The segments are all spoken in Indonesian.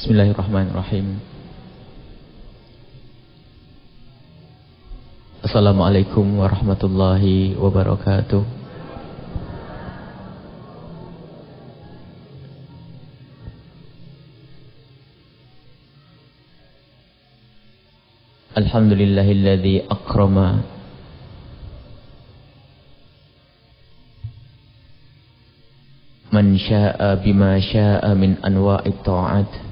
Bismillahirrahmanirrahim. Assalamualaikum warahmatullahi wabarakatuh. Alhamdulillahilladzi akrama man syaa bima syaa min anwa'it ta'at.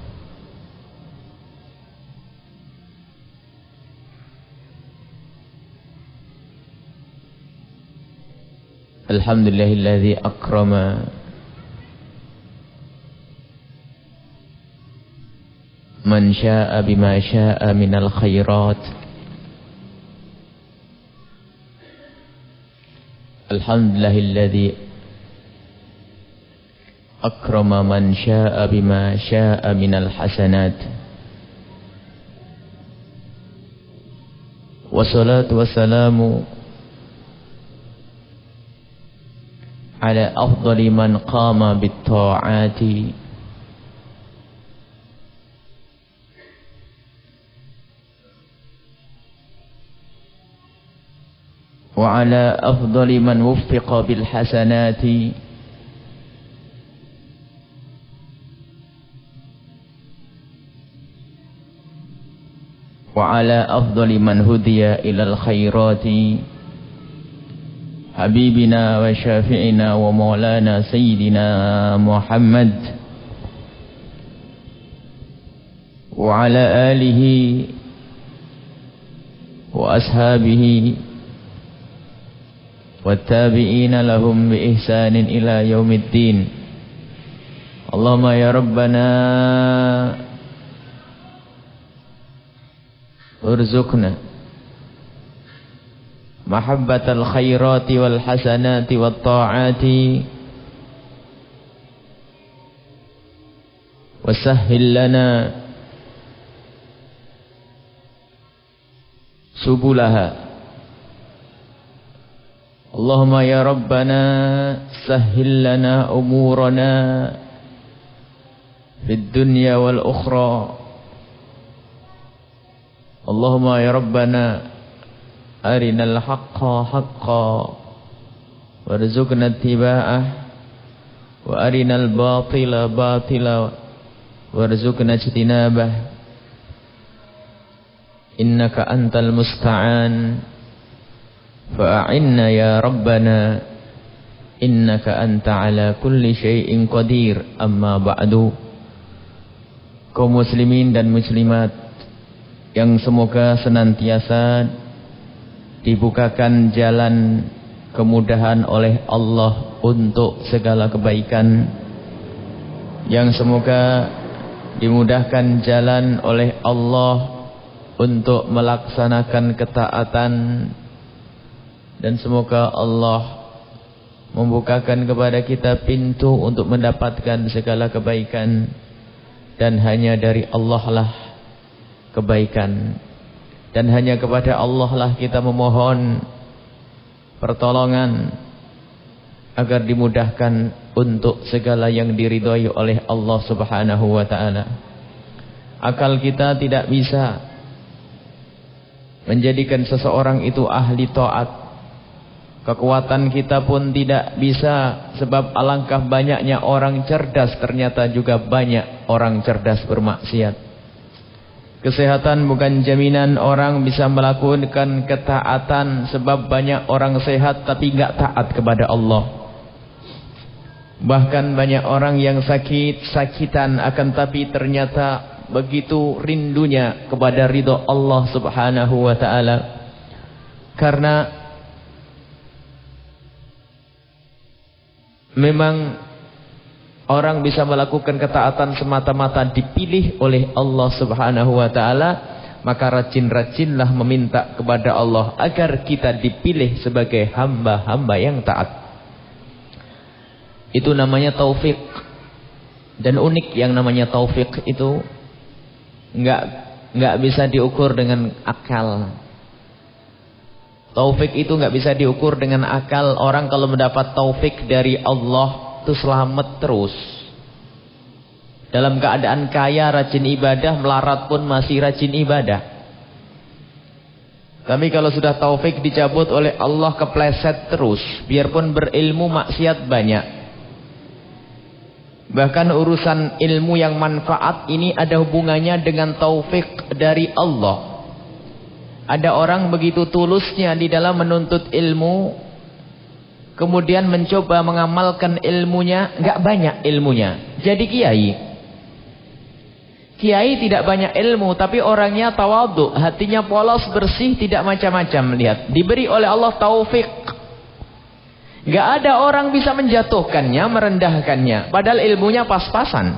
الحمد لله الذي أكرم من شاء بما شاء من الخيرات. الحمد لله الذي أكرم من شاء بما شاء من الحسنات. والصلاة والسلام على أفضل من قام بالطاعات. وعلى أفضل من وفق بالحسنات. وعلى أفضل من هدي إلى الخيرات. حبيبنا وشافعنا ومولانا سيدنا محمد وعلى آله وأصحابه والتابعين لهم بإحسان إلى يوم الدين. اللهم يا ربنا ارزقنا محبة الخيرات والحسنات والطاعات. وسهل لنا سبلها. اللهم يا ربنا سهل لنا أمورنا في الدنيا والأخرى. اللهم يا ربنا arinal haqqa haqqa warzuqna ittiba'ah wa arinal batila batila warzuqna إنك innaka antal musta'an fa'inna ya rabbana innaka anta ala kulli قدير. qadir amma ba'du kaum muslimin dan muslimat yang semoga senantiasa dibukakan jalan kemudahan oleh Allah untuk segala kebaikan. Yang semoga dimudahkan jalan oleh Allah untuk melaksanakan ketaatan. Dan semoga Allah membukakan kepada kita pintu untuk mendapatkan segala kebaikan. Dan hanya dari Allah lah kebaikan dan hanya kepada Allah lah kita memohon pertolongan agar dimudahkan untuk segala yang diridhoi oleh Allah Subhanahu wa taala. Akal kita tidak bisa menjadikan seseorang itu ahli taat. Kekuatan kita pun tidak bisa sebab alangkah banyaknya orang cerdas ternyata juga banyak orang cerdas bermaksiat. Kesehatan bukan jaminan orang bisa melakukan ketaatan sebab banyak orang sehat tapi enggak taat kepada Allah. Bahkan banyak orang yang sakit, sakitan akan tapi ternyata begitu rindunya kepada ridho Allah Subhanahu wa taala. Karena memang Orang bisa melakukan ketaatan semata-mata dipilih oleh Allah Subhanahu wa taala, maka rajin-rajinlah meminta kepada Allah agar kita dipilih sebagai hamba-hamba yang taat. Itu namanya taufik. Dan unik yang namanya taufik itu enggak enggak bisa diukur dengan akal. Taufik itu enggak bisa diukur dengan akal. Orang kalau mendapat taufik dari Allah itu selamat terus. Dalam keadaan kaya, rajin ibadah, melarat pun masih rajin ibadah. Tapi kalau sudah taufik dicabut oleh Allah kepleset terus. Biarpun berilmu maksiat banyak. Bahkan urusan ilmu yang manfaat ini ada hubungannya dengan taufik dari Allah. Ada orang begitu tulusnya di dalam menuntut ilmu. Kemudian mencoba mengamalkan ilmunya. Gak banyak ilmunya. Jadi kiai. Kiai tidak banyak ilmu tapi orangnya tawadu, hatinya polos, bersih, tidak macam-macam. Lihat, diberi oleh Allah taufik. Gak ada orang bisa menjatuhkannya, merendahkannya. Padahal ilmunya pas-pasan.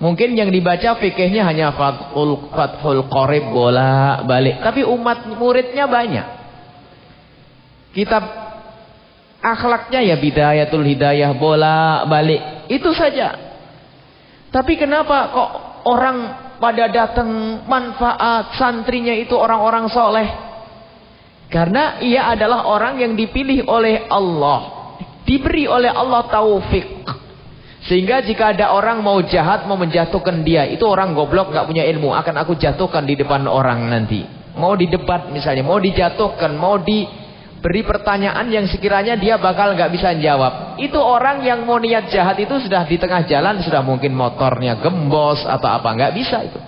Mungkin yang dibaca fikihnya hanya Fathul, Fathul Qorib bola balik. Tapi umat muridnya banyak. Kitab akhlaknya ya Bidayatul Hidayah bola balik. Itu saja. Tapi kenapa kok orang pada datang manfaat santrinya itu orang-orang soleh. Karena ia adalah orang yang dipilih oleh Allah. Diberi oleh Allah taufik. Sehingga jika ada orang mau jahat, mau menjatuhkan dia. Itu orang goblok, gak punya ilmu. Akan aku jatuhkan di depan orang nanti. Mau di debat misalnya, mau dijatuhkan, mau di beri pertanyaan yang sekiranya dia bakal nggak bisa jawab. Itu orang yang mau niat jahat itu sudah di tengah jalan sudah mungkin motornya gembos atau apa nggak bisa itu.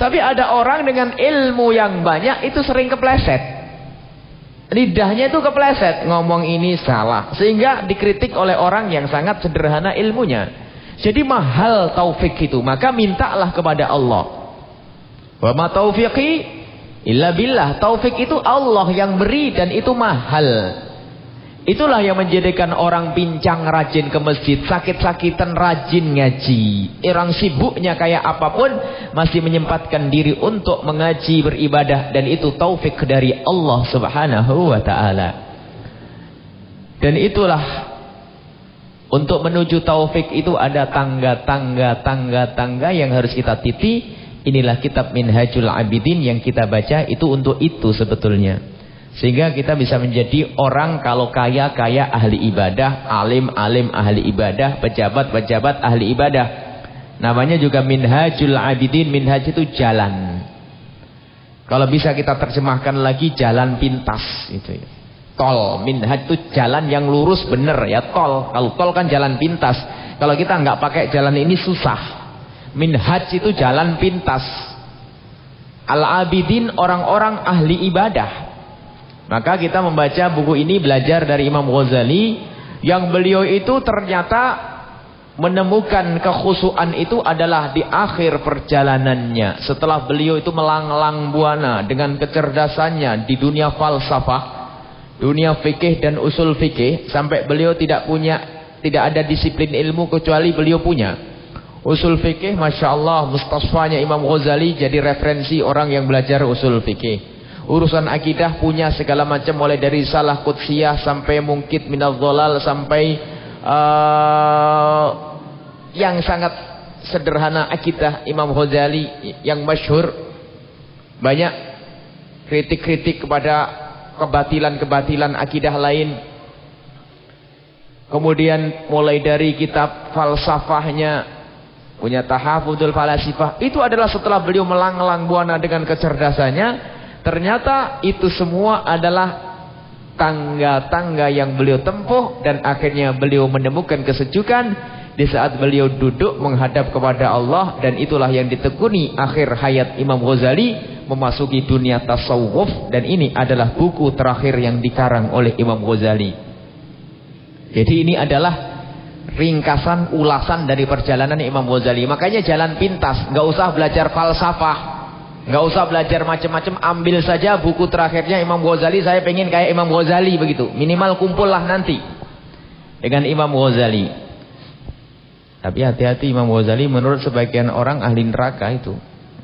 Tapi ada orang dengan ilmu yang banyak itu sering kepleset. Lidahnya itu kepleset ngomong ini salah sehingga dikritik oleh orang yang sangat sederhana ilmunya. Jadi mahal taufik itu, maka mintalah kepada Allah. Wa ma taufiqi Illa billah, taufik itu Allah yang beri dan itu mahal. Itulah yang menjadikan orang pincang rajin ke masjid, sakit-sakitan rajin ngaji. Orang sibuknya kayak apa pun masih menyempatkan diri untuk mengaji beribadah dan itu taufik dari Allah Subhanahu wa taala. Dan itulah untuk menuju taufik itu ada tangga-tangga tangga-tangga yang harus kita titi Inilah kitab Minhajul Abidin yang kita baca itu untuk itu sebetulnya. Sehingga kita bisa menjadi orang kalau kaya, kaya ahli ibadah, alim, alim ahli ibadah, pejabat, pejabat ahli ibadah. Namanya juga Minhajul Abidin, Minhaj itu jalan. Kalau bisa kita terjemahkan lagi jalan pintas itu ya. Tol, minhaj itu jalan yang lurus benar ya tol. Kalau tol kan jalan pintas. Kalau kita nggak pakai jalan ini susah. Minhaj itu jalan pintas. Al-abidin orang-orang ahli ibadah. Maka kita membaca buku ini belajar dari Imam Ghazali yang beliau itu ternyata menemukan kekhusuan itu adalah di akhir perjalanannya. Setelah beliau itu melanglang buana dengan kecerdasannya di dunia falsafah, dunia fikih dan usul fikih sampai beliau tidak punya tidak ada disiplin ilmu kecuali beliau punya. Usul fikih Masya Allah mustasfanya Imam Ghazali jadi referensi orang yang belajar usul fikih. Urusan akidah punya segala macam mulai dari salah kutsiyah sampai mungkit minal dholal sampai uh, yang sangat sederhana akidah Imam Ghazali yang masyhur banyak kritik-kritik kepada kebatilan-kebatilan akidah lain. Kemudian mulai dari kitab falsafahnya punya tahafudul falasifah. Itu adalah setelah beliau melanglang buana dengan kecerdasannya ternyata itu semua adalah tangga-tangga yang beliau tempuh dan akhirnya beliau menemukan kesejukan di saat beliau duduk menghadap kepada Allah dan itulah yang ditekuni akhir hayat Imam Ghazali memasuki dunia tasawuf dan ini adalah buku terakhir yang dikarang oleh Imam Ghazali. Jadi ini adalah ringkasan ulasan dari perjalanan Imam Ghazali. Makanya jalan pintas, nggak usah belajar falsafah, nggak usah belajar macam-macam, ambil saja buku terakhirnya Imam Ghazali. Saya pengen kayak Imam Ghazali begitu. Minimal kumpullah nanti dengan Imam Ghazali. Tapi hati-hati Imam Ghazali menurut sebagian orang ahli neraka itu.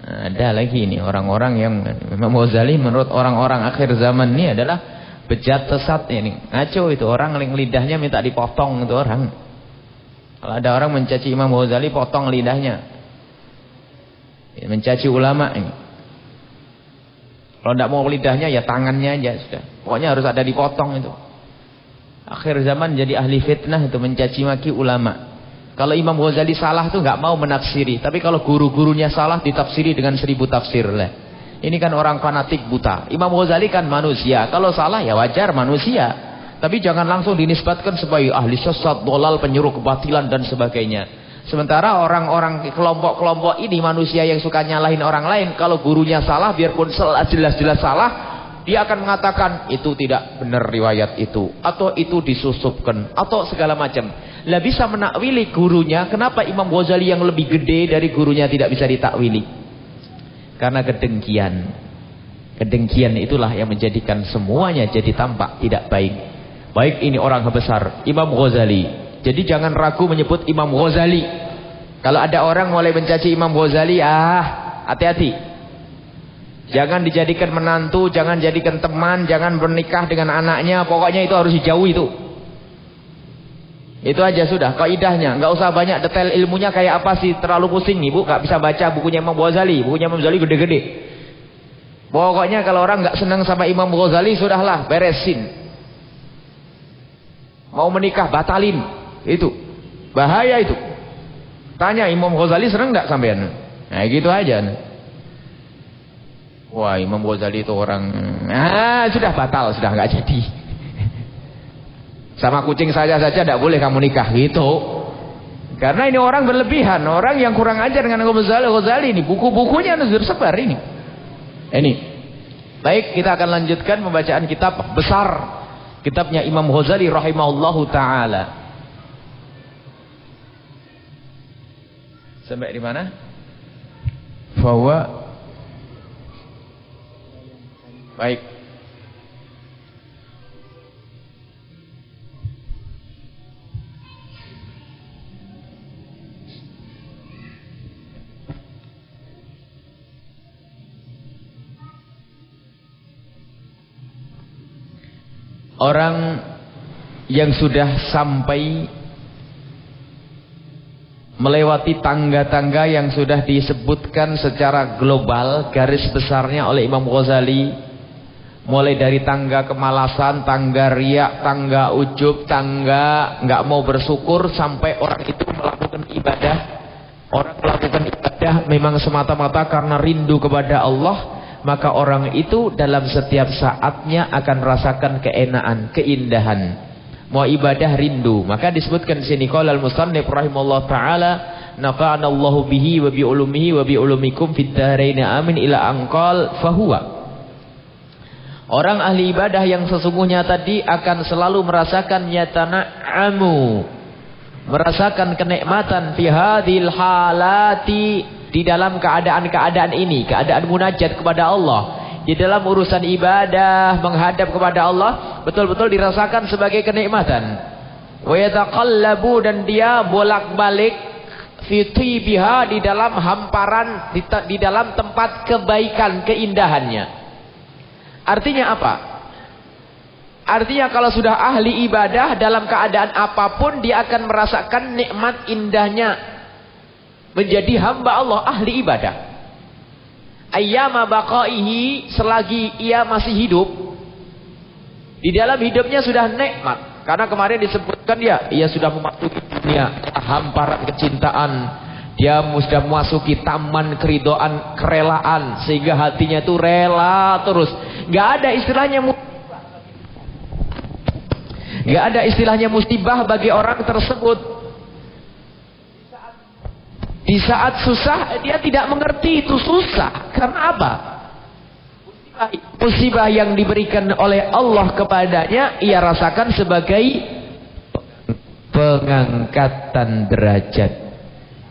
ada lagi ini orang-orang yang Imam Ghazali menurut orang-orang akhir zaman ini adalah bejat sesat ini. Ngaco itu orang lidahnya minta dipotong itu orang. Kalau ada orang mencaci Imam Ghazali, potong lidahnya. Mencaci ulama ini. Kalau tidak mau lidahnya, ya tangannya aja sudah. Pokoknya harus ada dipotong itu. Akhir zaman jadi ahli fitnah itu mencaci maki ulama. Kalau Imam Ghazali salah tuh nggak mau menafsiri. Tapi kalau guru-gurunya salah ditafsiri dengan seribu tafsir lah. Ini kan orang fanatik buta. Imam Ghazali kan manusia. Kalau salah ya wajar manusia. Tapi jangan langsung dinisbatkan sebagai ahli sesat, dolal, penyuruh kebatilan dan sebagainya. Sementara orang-orang kelompok-kelompok ini manusia yang suka nyalahin orang lain. Kalau gurunya salah biarpun jelas-jelas salah. Dia akan mengatakan itu tidak benar riwayat itu. Atau itu disusupkan. Atau segala macam. Lah bisa menakwili gurunya, kenapa Imam Ghazali yang lebih gede dari gurunya tidak bisa ditakwili? Karena kedengkian. Kedengkian itulah yang menjadikan semuanya jadi tampak tidak baik. Baik ini orang besar, Imam Ghazali. Jadi jangan ragu menyebut Imam Ghazali. Kalau ada orang mulai mencaci Imam Ghazali, ah, hati-hati. Jangan dijadikan menantu, jangan jadikan teman, jangan bernikah dengan anaknya. Pokoknya itu harus dijauhi itu. Itu aja sudah kaidahnya. Enggak usah banyak detail ilmunya kayak apa sih terlalu pusing nih Bu. Enggak bisa baca bukunya Imam Ghazali. Bukunya Imam Ghazali gede-gede. Pokoknya kalau orang enggak senang sama Imam Ghazali sudahlah beresin. Mau menikah batalin. Itu. Bahaya itu. Tanya Imam Ghazali senang enggak sampean? Nah gitu aja. Wah Imam Ghazali itu orang ah sudah batal sudah enggak jadi. Sama kucing saja saja tidak boleh kamu nikah gitu. Karena ini orang berlebihan, orang yang kurang ajar dengan Ghazali, Ghazali ini buku-bukunya tersebar ini. Ini. Baik, kita akan lanjutkan pembacaan kitab besar kitabnya Imam Ghazali rahimahullahu taala. Sampai di mana? Fawa Baik. Orang yang sudah sampai melewati tangga-tangga yang sudah disebutkan secara global garis besarnya oleh Imam Ghazali mulai dari tangga kemalasan, tangga riak, tangga ujub, tangga nggak mau bersyukur sampai orang itu melakukan ibadah. Orang melakukan ibadah memang semata-mata karena rindu kepada Allah maka orang itu dalam setiap saatnya akan merasakan keenaan, keindahan. Mau ibadah rindu. Maka disebutkan di sini qala al-musannif rahimallahu taala nafa'ana Allahu bihi wa bi ulumihi wa ulumikum fid dharain amin ila anqal fahuwa. Orang ahli ibadah yang sesungguhnya tadi akan selalu merasakan amu merasakan kenikmatan fi hadhil halati di dalam keadaan-keadaan ini, keadaan munajat kepada Allah, di dalam urusan ibadah, menghadap kepada Allah, betul-betul dirasakan sebagai kenikmatan. Wa dan dia bolak-balik fi biha di dalam hamparan di dalam tempat kebaikan, keindahannya. Artinya apa? Artinya kalau sudah ahli ibadah dalam keadaan apa pun dia akan merasakan nikmat indahnya menjadi hamba Allah ahli ibadah. Ayyama baqaihi selagi ia masih hidup di dalam hidupnya sudah nikmat. Karena kemarin disebutkan dia ia sudah memasuki dunia hamparan kecintaan. Dia sudah memasuki taman keridoan kerelaan sehingga hatinya itu rela terus. Nggak ada istilahnya nggak ada istilahnya musibah bagi orang tersebut di saat susah dia tidak mengerti itu susah. Karena apa? Musibah yang diberikan oleh Allah kepadanya ia rasakan sebagai pengangkatan derajat.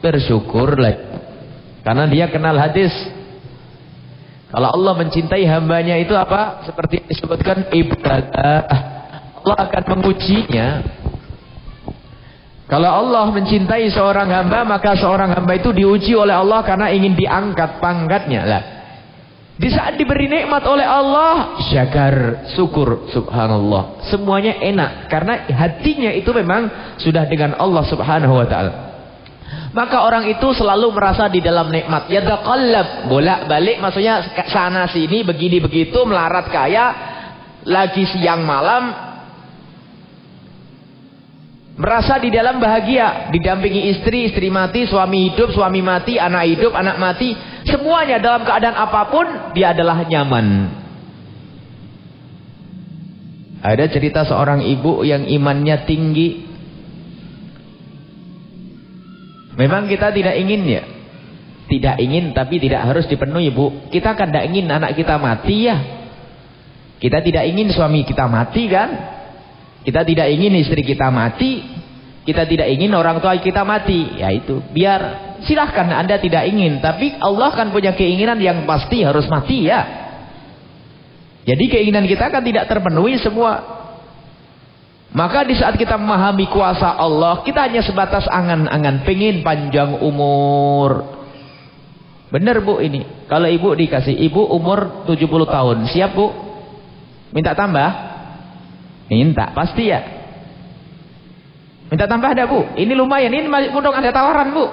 Bersyukurlah. Karena dia kenal hadis. Kalau Allah mencintai hambanya itu apa? Seperti disebutkan ibadah. Allah akan mengujinya kalau Allah mencintai seorang hamba, maka seorang hamba itu diuji oleh Allah karena ingin diangkat pangkatnya lah. Di saat diberi nikmat oleh Allah, syakar, syukur, subhanallah. Semuanya enak karena hatinya itu memang sudah dengan Allah Subhanahu wa taala. Maka orang itu selalu merasa di dalam nikmat. Ya daqallab, bolak-balik maksudnya sana sini begini begitu melarat kaya lagi siang malam Merasa di dalam bahagia. Didampingi istri, istri mati, suami hidup, suami mati, anak hidup, anak mati. Semuanya dalam keadaan apa pun, dia adalah nyaman. Ada cerita seorang ibu yang imannya tinggi. Memang kita tidak ingin ya. Tidak ingin tapi tidak harus dipenuhi bu. Kita kan tidak ingin anak kita mati ya. Kita tidak ingin suami kita mati kan. Kita tidak ingin istri kita mati. Kita tidak ingin orang tua kita mati. Ya itu. Biar silahkan anda tidak ingin. Tapi Allah kan punya keinginan yang pasti harus mati ya. Jadi keinginan kita kan tidak terpenuhi semua. Maka di saat kita memahami kuasa Allah. Kita hanya sebatas angan-angan. Pengen panjang umur. Benar bu ini. Kalau ibu dikasih. Ibu umur 70 tahun. Siap bu? Minta tambah? Minta, pasti ya. Minta tambah ada bu. Ini lumayan, ini mudah ada tawaran bu.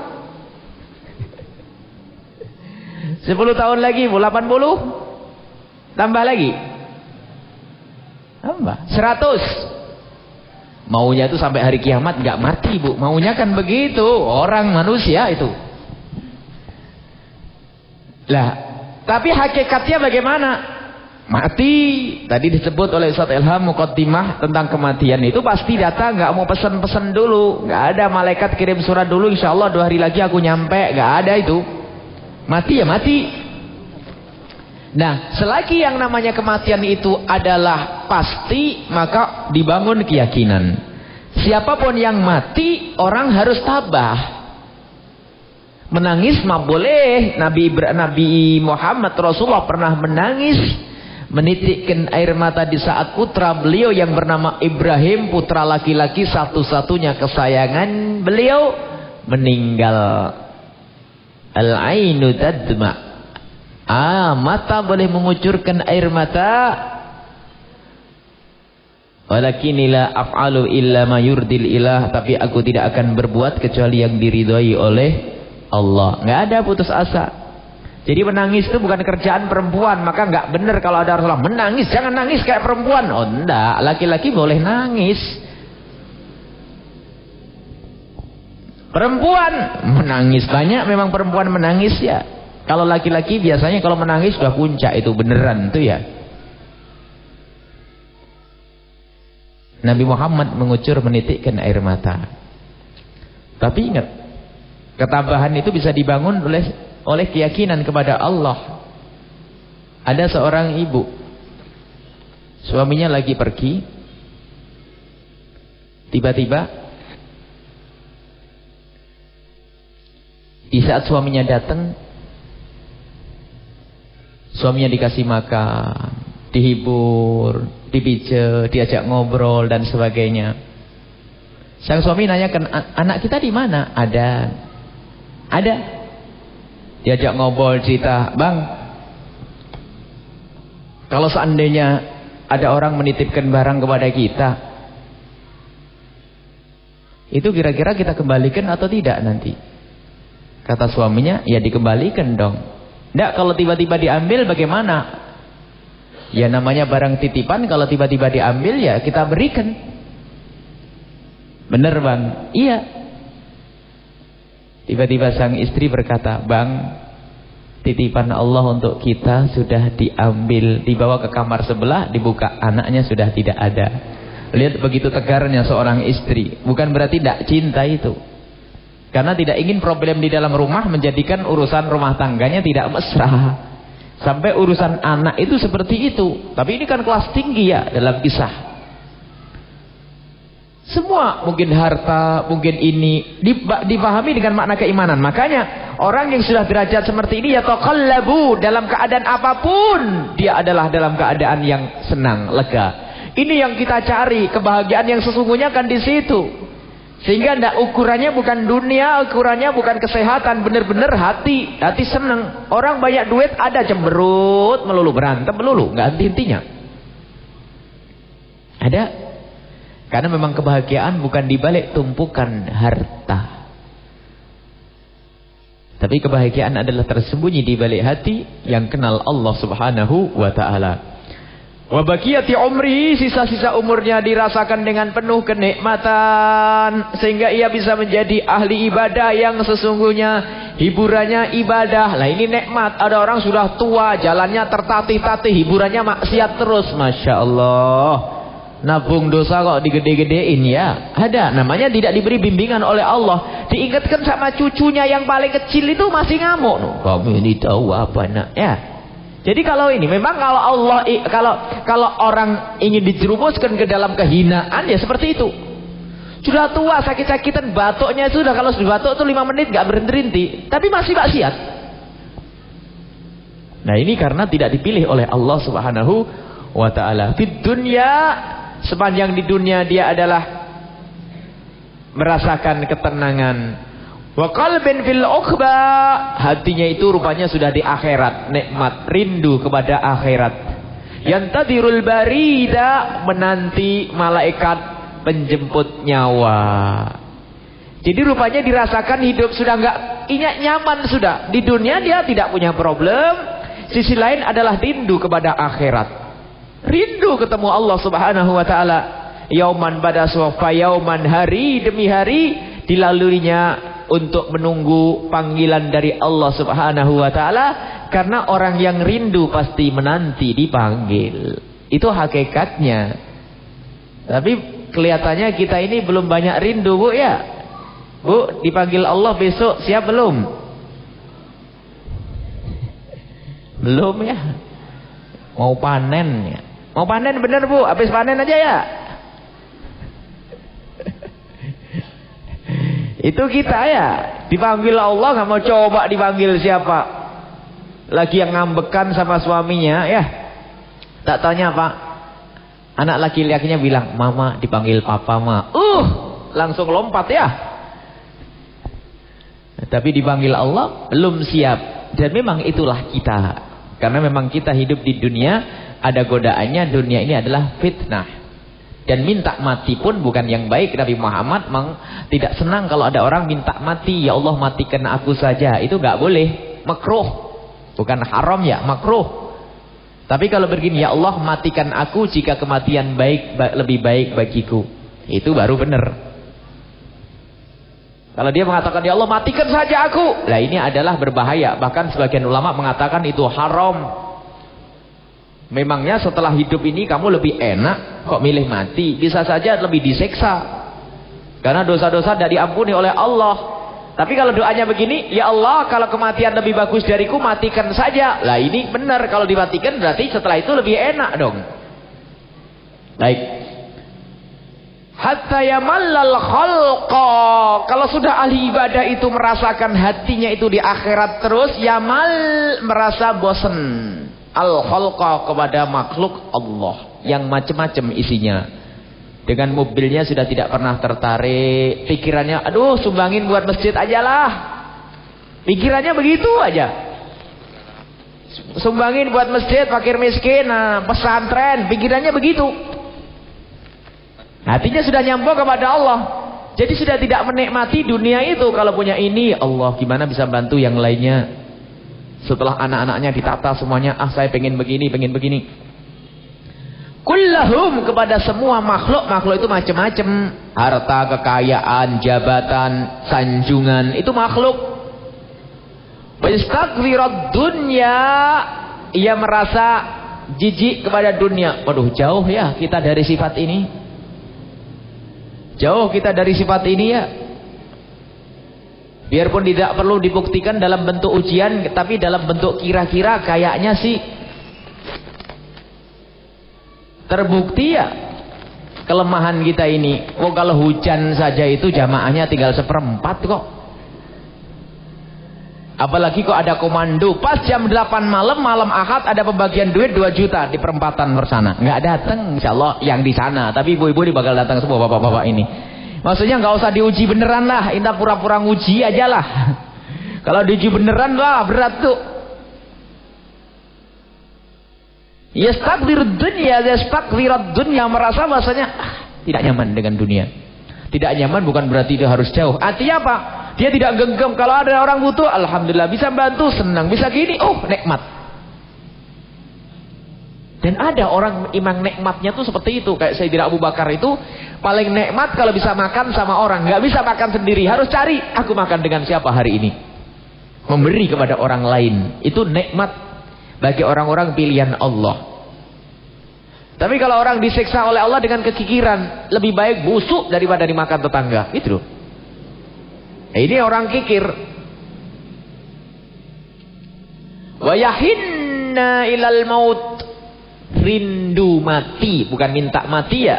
10 tahun lagi bu, 80. Tambah lagi. Tambah. 100. Maunya itu sampai hari kiamat nggak mati bu. Maunya kan begitu. Orang manusia itu. Lah, tapi hakikatnya bagaimana? Mati. Tadi disebut oleh Ustaz Ilham Muqaddimah tentang kematian itu pasti datang. Gak mau pesan-pesan dulu. Gak ada malaikat kirim surat dulu. Insya Allah dua hari lagi aku nyampe. Gak ada itu. Mati ya mati. Nah, selagi yang namanya kematian itu adalah pasti, maka dibangun keyakinan. Siapa pun yang mati, orang harus tabah. Menangis mah boleh. Nabi Nabi Muhammad Rasulullah pernah menangis menitikkan air mata di saat putra beliau yang bernama Ibrahim putra laki-laki satu-satunya kesayangan beliau meninggal. Al-ainu tadma. Ah mata boleh mengucurkan air mata. Walakinila af'alu illa ma yurdil ilah tapi aku tidak akan berbuat kecuali yang diridhoi oleh Allah. Enggak ada putus asa jadi menangis itu bukan kerjaan perempuan. Maka nggak benar kalau ada Rasulullah. Menangis, jangan nangis kayak perempuan. Oh enggak, laki-laki boleh nangis. Perempuan menangis. Banyak memang perempuan menangis ya. Kalau laki-laki biasanya kalau menangis sudah puncak itu beneran tuh ya. Nabi Muhammad mengucur menitikkan air mata. Tapi ingat, ketabahan itu bisa dibangun oleh oleh keyakinan kepada Allah. Ada seorang ibu, suaminya lagi pergi, tiba-tiba di saat suaminya datang, suaminya dikasih makan, dihibur, dipijat, diajak ngobrol dan sebagainya. Sang suami nanyakan, anak kita di mana? Ada. Ada. Diajak ngobrol cerita, bang. Kalau seandainya ada orang menitipkan barang kepada kita. Itu kira-kira kita kembalikan atau tidak nanti? Kata suaminya, ya dikembalikan dong. Tidak, kalau tiba-tiba diambil bagaimana? Ya namanya barang titipan, kalau tiba-tiba diambil ya kita berikan. Benar bang? Iya. Tiba-tiba sang istri berkata, Bang, titipan Allah untuk kita sudah diambil, dibawa ke kamar sebelah, dibuka, anaknya sudah tidak ada. Lihat begitu tegarnya seorang istri. Bukan berarti tidak cinta itu. Karena tidak ingin problem di dalam rumah menjadikan urusan rumah tangganya tidak mesra. Sampai urusan anak itu seperti itu. Tapi ini kan kelas tinggi ya dalam kisah. Semua mungkin harta, mungkin ini dipahami dengan makna keimanan. Makanya orang yang sudah derajat seperti ini ya taqallabu dalam keadaan apa pun dia adalah dalam keadaan yang senang, lega. Ini yang kita cari, kebahagiaan yang sesungguhnya kan di situ. Sehingga ndak ukurannya bukan dunia, ukurannya bukan kesehatan, benar-benar hati, hati senang. Orang banyak duit ada cemberut, melulu berantem melulu, nggak henti-hentinya. Ada karena memang kebahagiaan bukan dibalik tumpukan harta. Tapi kebahagiaan adalah tersembunyi di balik hati yang kenal Allah subhanahu wa ta'ala. Wabakiyati umri sisa-sisa umurnya dirasakan dengan penuh kenikmatan sehingga ia bisa menjadi ahli ibadah yang sesungguhnya hiburannya ibadah. Lah ini nikmat. Ada orang sudah tua, jalannya tertatih-tatih, hiburannya maksiat terus. Masya Allah. Nabung dosa kok digede-gedein ya. Ada, namanya tidak diberi bimbingan oleh Allah. Diingatkan sama cucunya yang paling kecil itu masih ngamuk. Kamu ini tahu apa nak? Ya, jadi kalau ini memang kalau Allah kalau kalau orang ingin dijerumuskan ke dalam kehinaan ya seperti itu. Sudah tua sakit-sakitan batuknya sudah kalau sudah batuk itu lima menit nggak berhenti tapi masih maksiat. Nah ini karena tidak dipilih oleh Allah Subhanahu wa taala. Di dunia sepanjang di dunia dia adalah merasakan ketenangan Wa qalbin fil ukhba hatinya itu rupanya sudah di akhirat, nikmat, rindu kepada akhirat. Yantadirul barida menanti malaikat penjemput nyawa. Jadi rupanya dirasakan hidup sudah enggak ingat nyaman sudah. Di dunia dia tidak punya problem. Sisi lain adalah rindu kepada akhirat. Rindu ketemu Allah Subhanahu wa taala. Yauman pada sufa yauman hari demi hari dilaluinya untuk menunggu panggilan dari Allah Subhanahu wa taala karena orang yang rindu pasti menanti dipanggil. Itu hakikatnya. Tapi kelihatannya kita ini belum banyak rindu, Bu ya. Bu, dipanggil Allah besok siap belum? Belum ya. Mau panen ya. Mau panen bener Bu, habis panen aja ya. Itu kita ya. Dipanggil Allah nggak mau coba dipanggil siapa. Lagi yang ngambekan sama suaminya ya. Tak tanya apa. Anak laki-lakinya bilang, "Mama dipanggil papa, Ma." Uh, langsung lompat ya. Tapi dipanggil Allah belum siap. Dan memang itulah kita. Karena memang kita hidup di dunia ada godaannya dunia ini adalah fitnah. Dan minta mati pun bukan yang baik. Nabi Muhammad memang tidak senang kalau ada orang minta mati. Ya Allah matikan aku saja. Itu nggak boleh. Makruh. Bukan haram ya, makruh. Tapi kalau begini, ya Allah matikan aku jika kematian baik lebih baik bagiku. Itu baru benar. Kalau dia mengatakan, ya Allah matikan saja aku. Lah ini adalah berbahaya. Bahkan sebagian ulama mengatakan itu haram. Memangnya setelah hidup ini kamu lebih enak kok milih mati? Bisa saja lebih diseksa. Karena dosa-dosa tidak diampuni oleh Allah. Tapi kalau doanya begini, ya Allah kalau kematian lebih bagus dariku matikan saja. Lah ini benar kalau dimatikan berarti setelah itu lebih enak dong. Baik. Hatta yamallal khalqa. Kalau sudah ahli ibadah itu merasakan hatinya itu di akhirat terus, yamal merasa bosan al-khalqa kepada makhluk Allah yang macam-macam isinya. Dengan mobilnya sudah tidak pernah tertarik, pikirannya aduh sumbangin buat masjid aja lah. Pikirannya begitu aja. Sumbangin buat masjid, fakir miskin, nah, pesantren, pikirannya begitu. Hatinya sudah nyambung kepada Allah. Jadi sudah tidak menikmati dunia itu. Kalau punya ini, Allah gimana bisa bantu yang lainnya. Setelah anak-anaknya ditata semuanya, ah saya pengen begini, pengen begini. Kullahum kepada semua makhluk, makhluk itu macam-macam. Harta, kekayaan, jabatan, sanjungan, itu makhluk. Wastagfirad dunya, ia merasa jijik kepada dunia. Waduh, jauh ya kita dari sifat ini. Jauh kita dari sifat ini ya. Biarpun tidak perlu dibuktikan dalam bentuk ujian, tapi dalam bentuk kira-kira kayaknya sih terbukti ya kelemahan kita ini. Oh kalau hujan saja itu jamaahnya tinggal seperempat kok. Apalagi kok ada komando. Pas jam 8 malam, malam akad ada pembagian duit 2 juta di perempatan bersana. Nggak datang insya Allah yang di sana. Tapi ibu-ibu ini bakal datang semua bapak-bapak ini. Maksudnya nggak usah diuji beneran lah, indah pura-pura nguji aja lah. Kalau diuji beneran lah berat tuh. Yastakbir dunia, yastakbir dunia merasa bahasanya ah, tidak nyaman dengan dunia. Tidak nyaman bukan berarti dia harus jauh. Artinya apa? Dia tidak genggam kalau ada orang butuh, alhamdulillah bisa bantu, senang, bisa gini, oh nikmat. Dan ada orang imang nikmatnya tuh seperti itu. Kayak Sayyidina Abu Bakar itu paling nikmat kalau bisa makan sama orang. Nggak bisa makan sendiri. Harus cari aku makan dengan siapa hari ini. Memberi kepada orang lain. Itu nikmat bagi orang-orang pilihan Allah. Tapi kalau orang disiksa oleh Allah dengan kekikiran. Lebih baik busuk daripada dimakan tetangga. Itu Nah, ini orang kikir. Wayahinna ilal maut rindu mati, bukan minta mati ya.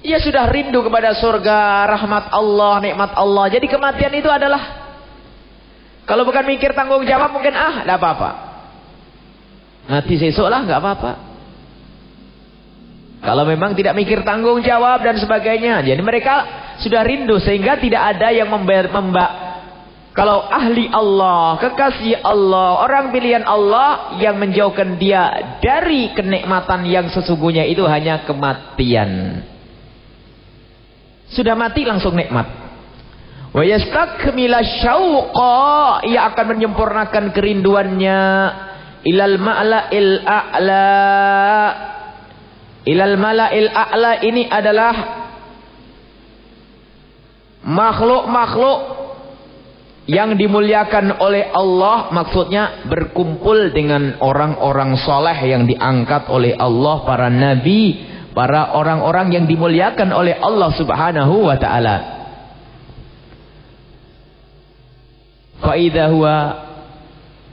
Ia sudah rindu kepada surga, rahmat Allah, nikmat Allah. Jadi kematian itu adalah kalau bukan mikir tanggung jawab mungkin ah, tidak apa-apa. Mati sesok lah, nggak apa-apa. Kalau memang tidak mikir tanggung jawab dan sebagainya, jadi mereka sudah rindu sehingga tidak ada yang membayar, memba, kalau ahli Allah, kekasih Allah, orang pilihan Allah yang menjauhkan dia dari kenikmatan yang sesungguhnya itu hanya kematian. Sudah mati langsung nikmat. Wa yastakmila syauqa, ia akan menyempurnakan kerinduannya ilal ma'la'il a'la. Ilal mala'il a'la ini adalah makhluk-makhluk yang dimuliakan oleh Allah maksudnya berkumpul dengan orang-orang soleh yang diangkat oleh Allah para nabi para orang-orang yang dimuliakan oleh Allah subhanahu wa ta'ala. Faidahwa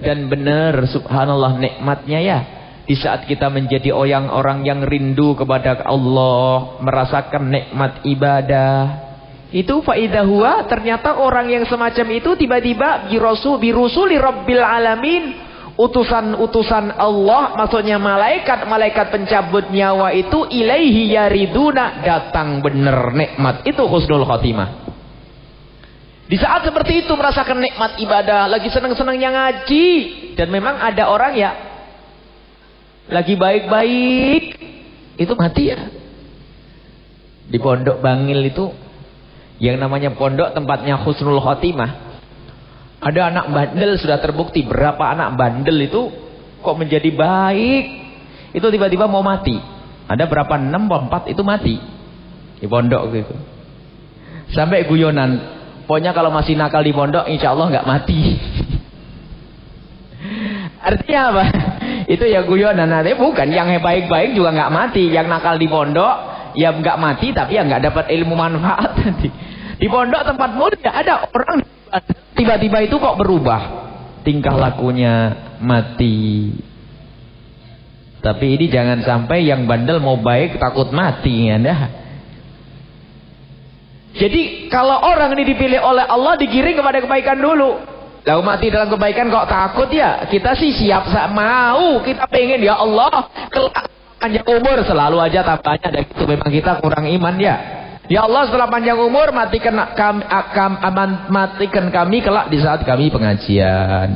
dan benar subhanallah nikmatnya ya di saat kita menjadi orang-orang yang rindu kepada Allah merasakan nikmat ibadah itu faidah huwa ternyata orang yang semacam itu tiba-tiba birusul birusuli rabbil alamin. Utusan-utusan Allah maksudnya malaikat-malaikat pencabut nyawa itu ilaihi yariduna datang benar nikmat. Itu husnul khotimah di saat seperti itu merasakan nikmat ibadah lagi senang-senangnya ngaji. Dan memang ada orang ya lagi baik-baik itu mati ya. Di pondok Bangil itu yang namanya pondok tempatnya husnul khotimah. Ada anak bandel sudah terbukti berapa anak bandel itu kok menjadi baik. Itu tiba-tiba mau mati. Ada berapa enam empat itu mati di pondok gitu. Sampai guyonan. Pokoknya kalau masih nakal di pondok insya Allah nggak mati. Artinya apa? Itu ya guyonan. Nanti bukan yang baik-baik juga nggak mati. Yang nakal di pondok ya nggak mati tapi ya nggak dapat ilmu manfaat nanti. Di pondok tempat mulia ada orang tiba-tiba itu kok berubah. Tingkah lakunya mati. Tapi ini jangan sampai yang bandel mau baik takut mati ya Jadi kalau orang ini dipilih oleh Allah digiring kepada kebaikan dulu. Lalu mati dalam kebaikan kok takut ya? Kita sih siap mau. Kita pengen ya Allah panjang umur selalu aja tambahnya dan itu memang kita kurang iman ya. Ya Allah setelah panjang umur matikan kami, aman, matikan kami kelak di saat kami pengajian.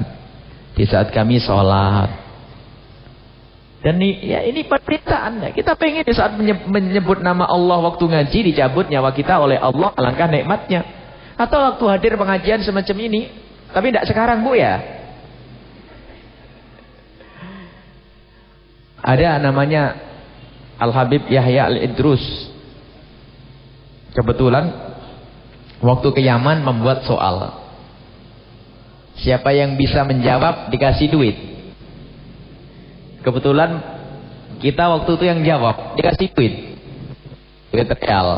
Di saat kami sholat. Dan ini, ya ini penderitaan. Kita pengen di saat menyebut nama Allah waktu ngaji dicabut nyawa kita oleh Allah alangkah nikmatnya. Atau waktu hadir pengajian semacam ini. Tapi tidak sekarang bu ya. Ada namanya Al-Habib Yahya Al-Idrus Kebetulan waktu ke Yaman membuat soal. Siapa yang bisa menjawab dikasih duit. Kebetulan kita waktu itu yang jawab, dikasih duit. Duit real.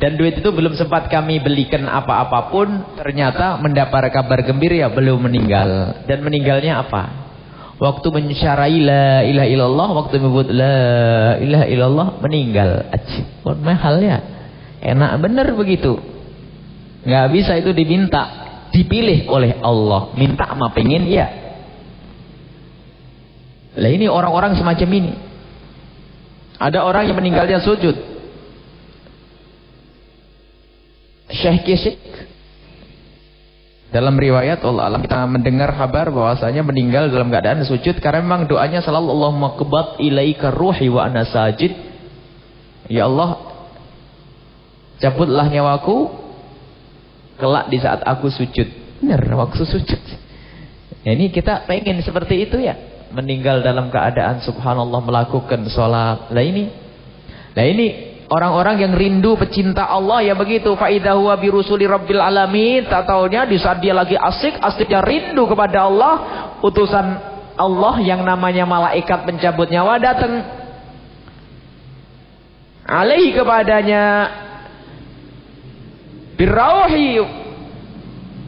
Dan duit itu belum sempat kami belikan apa-apapun, ternyata mendapat kabar gembira ya belum meninggal. Dan meninggalnya apa? Waktu mensyarai la ilaha illallah, waktu menyebut la ilaha illallah, meninggal. Pun mahal ya. Enak benar begitu. Nggak bisa itu diminta. Dipilih oleh Allah. Minta sama pengen ya. Lah ini orang-orang semacam ini. Ada orang yang meninggalnya sujud. Syekh Kisik dalam riwayat Allah alam kita mendengar kabar bahwasanya meninggal dalam keadaan sujud karena memang doanya selalu Allahumma qbat ilaika ruhi wa ana sajid. Ya Allah, cabutlah nyawaku kelak di saat aku sujud. Benar waktu sujud. Ya, ini kita pengen seperti itu ya. meninggal dalam keadaan subhanallah melakukan sholat. Lah ini, lah ini orang-orang yang rindu pecinta Allah ya begitu. Faidah huwa birusuli rabbil alamin. Tak taunya di saat dia lagi asik, asiknya rindu kepada Allah, utusan Allah yang namanya malaikat pencabut nyawa datang alaihi kepadanya birrauhi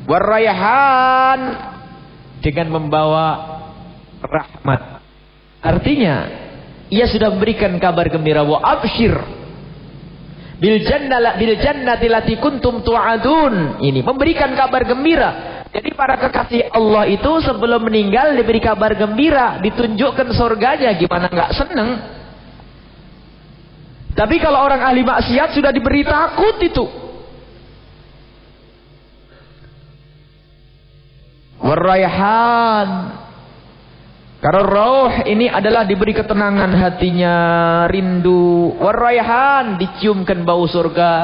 warrayhan dengan membawa rahmat. Artinya, ia sudah memberikan kabar gembira wa absyir bil jannah bil jannati lati kuntum tu'adun. Ini memberikan kabar gembira. Jadi para kekasih Allah itu sebelum meninggal diberi kabar gembira, ditunjukkan surganya, gimana nggak seneng? Tapi kalau orang ahli maksiat sudah diberi takut itu. Warayhan. Karena roh ini adalah diberi ketenangan hatinya, rindu. Warayhan diciumkan bau surga.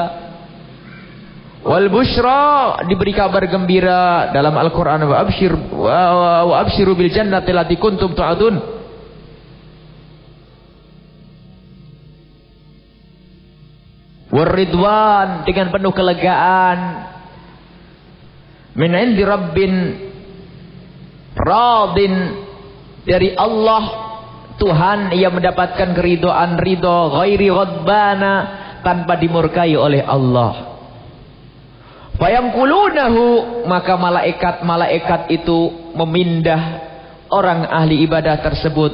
Wal diberi kabar gembira dalam Al-Qur'an wa abshir wa, wa abshiru bil jannati allati kuntum tu'adun. Waridwan dengan penuh kelegaan. Min indi rabbin radin dari Allah Tuhan yang mendapatkan keridoan ridho ghairi ghadbana tanpa dimurkai oleh Allah. Fayangkulunahu maka malaikat-malaikat itu memindah orang ahli ibadah tersebut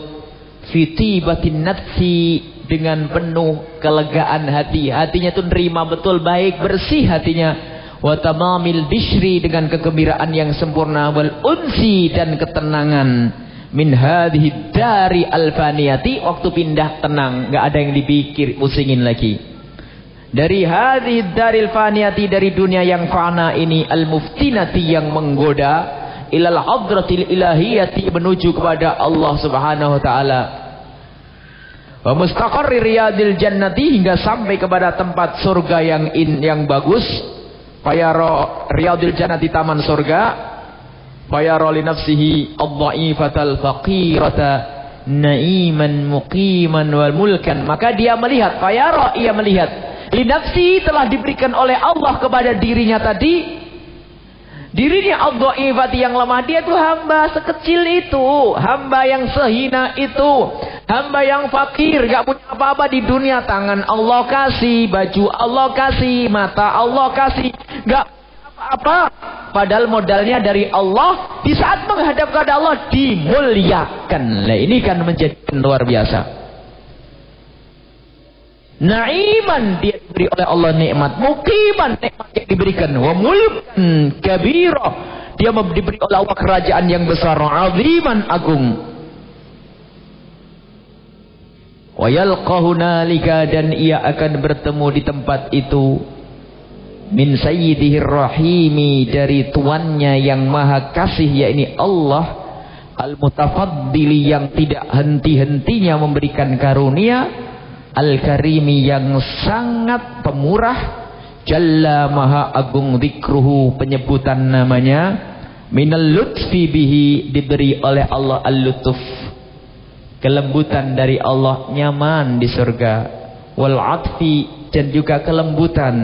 fitibatin natsi dengan penuh kelegaan hati. Hatinya itu nerima betul baik bersih hatinya wa tamamil bishri dengan kegembiraan yang sempurna wal unsi dan ketenangan min hadhihi dari alfaniyati waktu pindah tenang nggak ada yang dipikir pusingin lagi. Dari hadhihi daril faniyati dari dunia yang fana ini al muftinati yang menggoda ilal hadratil ilahiyati menuju kepada Allah Subhanahu wa taala. Wa mustaqarri riyadil jannati hingga sampai kepada tempat surga yang in, yang bagus. Fayara riyadil di taman surga fayara li nafsihi ad-dha'ifatal faqirata naiman muqiman wal mulkan maka dia melihat fayara ia melihat li telah diberikan oleh Allah kepada dirinya tadi Dirinya Allah yang lemah. Dia itu hamba sekecil itu. Hamba yang sehina itu. Hamba yang fakir. Gak punya apa-apa di dunia. Tangan Allah kasih. Baju Allah kasih. Mata Allah kasih. Gak apa-apa. Padahal modalnya dari Allah. Di saat menghadap kepada Allah. Dimuliakan. Nah ini kan menjadi luar biasa. Na'iman dia diberi oleh Allah nikmat. Mukiman nikmat yang diberikan. Wa mulkan kabira. Dia diberi oleh Allah kerajaan yang besar. Aziman agung. Wa yalqahu nalika dan ia akan bertemu di tempat itu. Min sayyidihir rahimi dari tuannya yang maha kasih yakni Allah. Al-mutafaddili yang tidak henti-hentinya memberikan karunia Al-Karimi yang sangat pemurah Jalla Maha Agung Dikruhu penyebutan namanya Minal lutfi bihi diberi oleh Allah al-lutuf Kelembutan dari Allah nyaman di surga Wal atfi dan juga kelembutan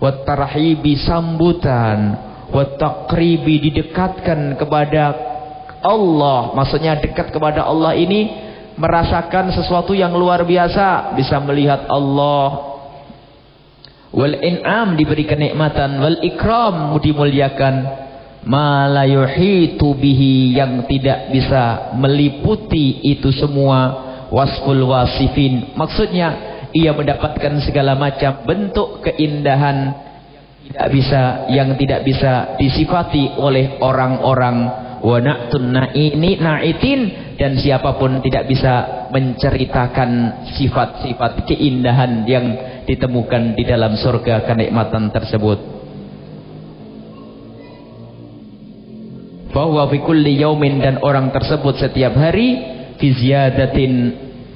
Wat tarhibi sambutan Wat takribi didekatkan kepada Allah. Maksudnya dekat kepada Allah ini merasakan sesuatu yang luar biasa. Bisa melihat Allah. Wal in'am diberi kenikmatan. Wal ikram dimuliakan. Ma la yuhitu bihi yang tidak bisa meliputi itu semua. Wasful wasifin. Maksudnya ia mendapatkan segala macam bentuk keindahan tidak bisa yang tidak bisa disifati oleh orang-orang wa na'tun na'ini na'itin dan siapa pun tidak bisa menceritakan sifat-sifat keindahan yang ditemukan di dalam surga kenikmatan tersebut. Bahwa fi kulli yaumin dan orang tersebut setiap hari fi ziyadatin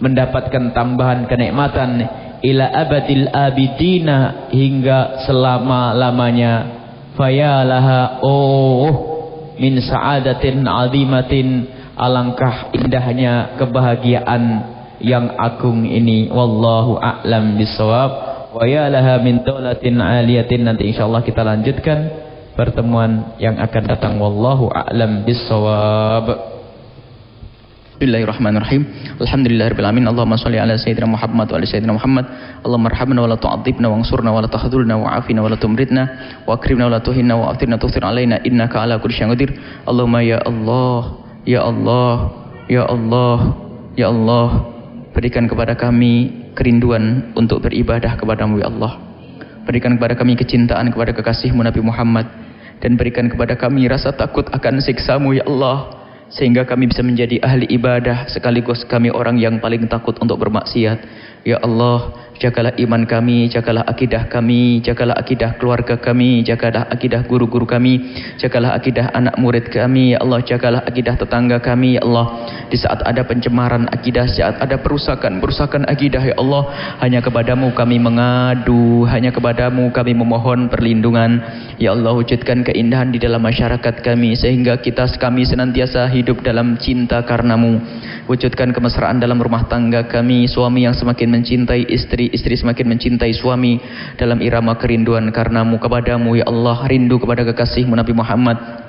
mendapatkan tambahan kenikmatan ila abadil abidina hingga selama-lamanya fayalaha oh min sa'adatin azimatin Alangkah indahnya kebahagiaan yang agung ini. Wallahu a'lam bisawab. Wa ya laha min dawlatin aliyatin. Nanti insyaAllah kita lanjutkan pertemuan yang akan datang. Wallahu a'lam bisawab. Bismillahirrahmanirrahim. Alhamdulillahirabbil alamin. Allahumma shalli ala sayyidina Muhammad wa ala sayyidina Muhammad. Allahumma arhamna wa la tu'adzibna ansurna wa la tahdhurna wa afina wa la tumritna wa akrimna wa la tuhinna wa aftirna tughfir alaina innaka ala kulli syai'in qadir. Allahumma ya Allah, ya Allah, ya Allah, ya Allah, berikan kepada kami kerinduan untuk beribadah kepadamu ya Allah. Berikan kepada kami kecintaan kepada kekasihmu Nabi Muhammad dan berikan kepada kami rasa takut akan siksamu ya Allah sehingga kami bisa menjadi ahli ibadah sekaligus kami orang yang paling takut untuk bermaksiat. Ya Allah, Jagalah iman kami, jagalah akidah kami, jagalah akidah keluarga kami, jagalah akidah guru-guru kami, jagalah akidah anak murid kami, ya Allah, jagalah akidah tetangga kami, ya Allah. Di saat ada pencemaran akidah, saat ada perusakan-perusakan akidah, ya Allah, hanya kepadamu kami mengadu, hanya kepadamu kami memohon perlindungan. Ya Allah, wujudkan keindahan di dalam masyarakat kami, sehingga kita kami senantiasa hidup dalam cinta karenamu. Wujudkan kemesraan dalam rumah tangga kami, suami yang semakin mencintai istri, istri semakin mencintai suami dalam irama kerinduan karenamu kepadamu ya Allah, rindu kepada kekasihmu Nabi Muhammad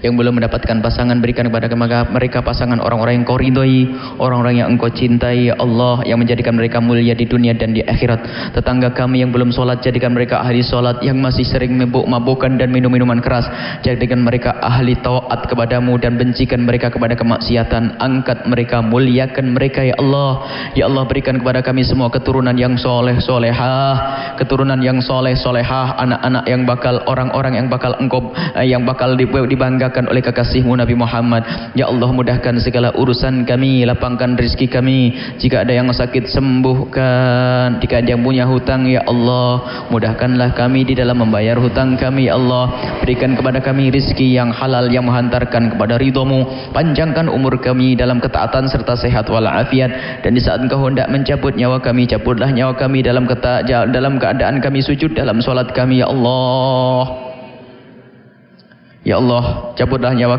yang belum mendapatkan pasangan berikan kepada mereka pasangan orang-orang yang kau ridhoi orang-orang yang engkau cintai. Allah yang menjadikan mereka mulia di dunia dan di akhirat. Tetangga kami yang belum sholat jadikan mereka ahli sholat. Yang masih sering mabuk-mabukan dan minum-minuman keras jadikan mereka ahli taat kepadamu dan bencikan mereka kepada kemaksiatan. Angkat mereka muliakan mereka ya Allah. Ya Allah berikan kepada kami semua keturunan yang soleh solehah keturunan yang soleh solehah anak-anak yang bakal orang-orang yang bakal engkau eh, yang bakal dibanggakan dimudahkan oleh kekasihmu Nabi Muhammad. Ya Allah mudahkan segala urusan kami, lapangkan rezeki kami. Jika ada yang sakit sembuhkan. Jika ada yang punya hutang ya Allah, mudahkanlah kami di dalam membayar hutang kami ya Allah. Berikan kepada kami rezeki yang halal yang menghantarkan kepada ridhomu. Panjangkan umur kami dalam ketaatan serta sehat walafiat. Dan di saat engkau hendak mencabut nyawa kami, cabutlah nyawa kami dalam keta dalam keadaan kami sujud dalam solat kami ya Allah. Ya Allah, cabutlah nyawa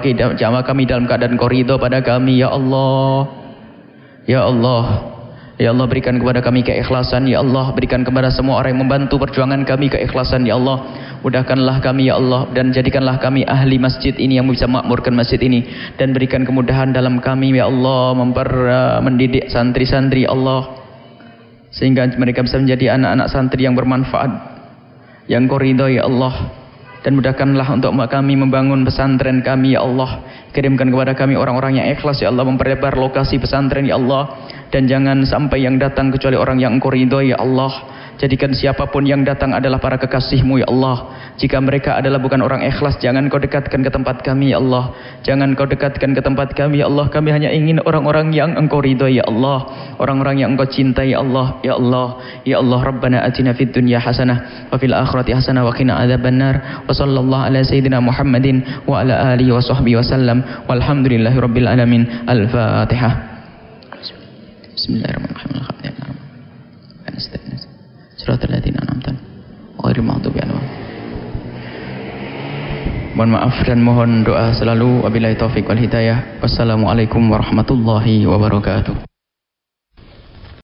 kami dalam keadaan korido pada kami, Ya Allah. Ya Allah. Ya Allah berikan kepada kami keikhlasan Ya Allah. Berikan kepada semua orang yang membantu perjuangan kami keikhlasan Ya Allah. Mudahkanlah kami Ya Allah Dan jadikanlah kami ahli masjid ini yang bisa makmurkan masjid ini. Dan berikan kemudahan dalam kami Ya Allah Memper, mendidik santri-santri Ya Allah. Sehingga mereka bisa menjadi anak-anak santri yang bermanfaat Yang kau Ya Allah dan mudahkanlah untuk kami membangun pesantren kami ya Allah. Kirimkan kepada kami orang-orang yang ikhlas ya Allah. Memperlebar lokasi pesantren ya Allah. Dan jangan sampai yang datang kecuali orang yang engkau ridho ya Allah Jadikan siapa pun yang datang adalah para kekasihmu ya Allah. Jika mereka adalah bukan orang ikhlas, jangan kau dekatkan ke tempat kami ya Allah. Jangan kau dekatkan ke tempat kami ya Allah. Kami hanya ingin orang-orang yang engkau ridho ya Allah. Orang-orang yang engkau cintai ya Allah. Ya Allah. Ya Allah. Rabbana atina fid dunya hasanah. Wa fil akhirati hasanah. Wa qina adhaban nar. Wa sallallahu ala sayyidina Muhammadin. Wa ala alihi wa sahbihi wa sallam. Walhamdulillahi rabbil alamin. Al-Fatihah. Bismillahirrahmanirrahim. Surat Al-Latin An'amtan Wairul Mahdubi An'amtan Mohon maaf dan mohon doa selalu. Wabilai taufiq wal hidayah. Wassalamualaikum warahmatullahi wabarakatuh.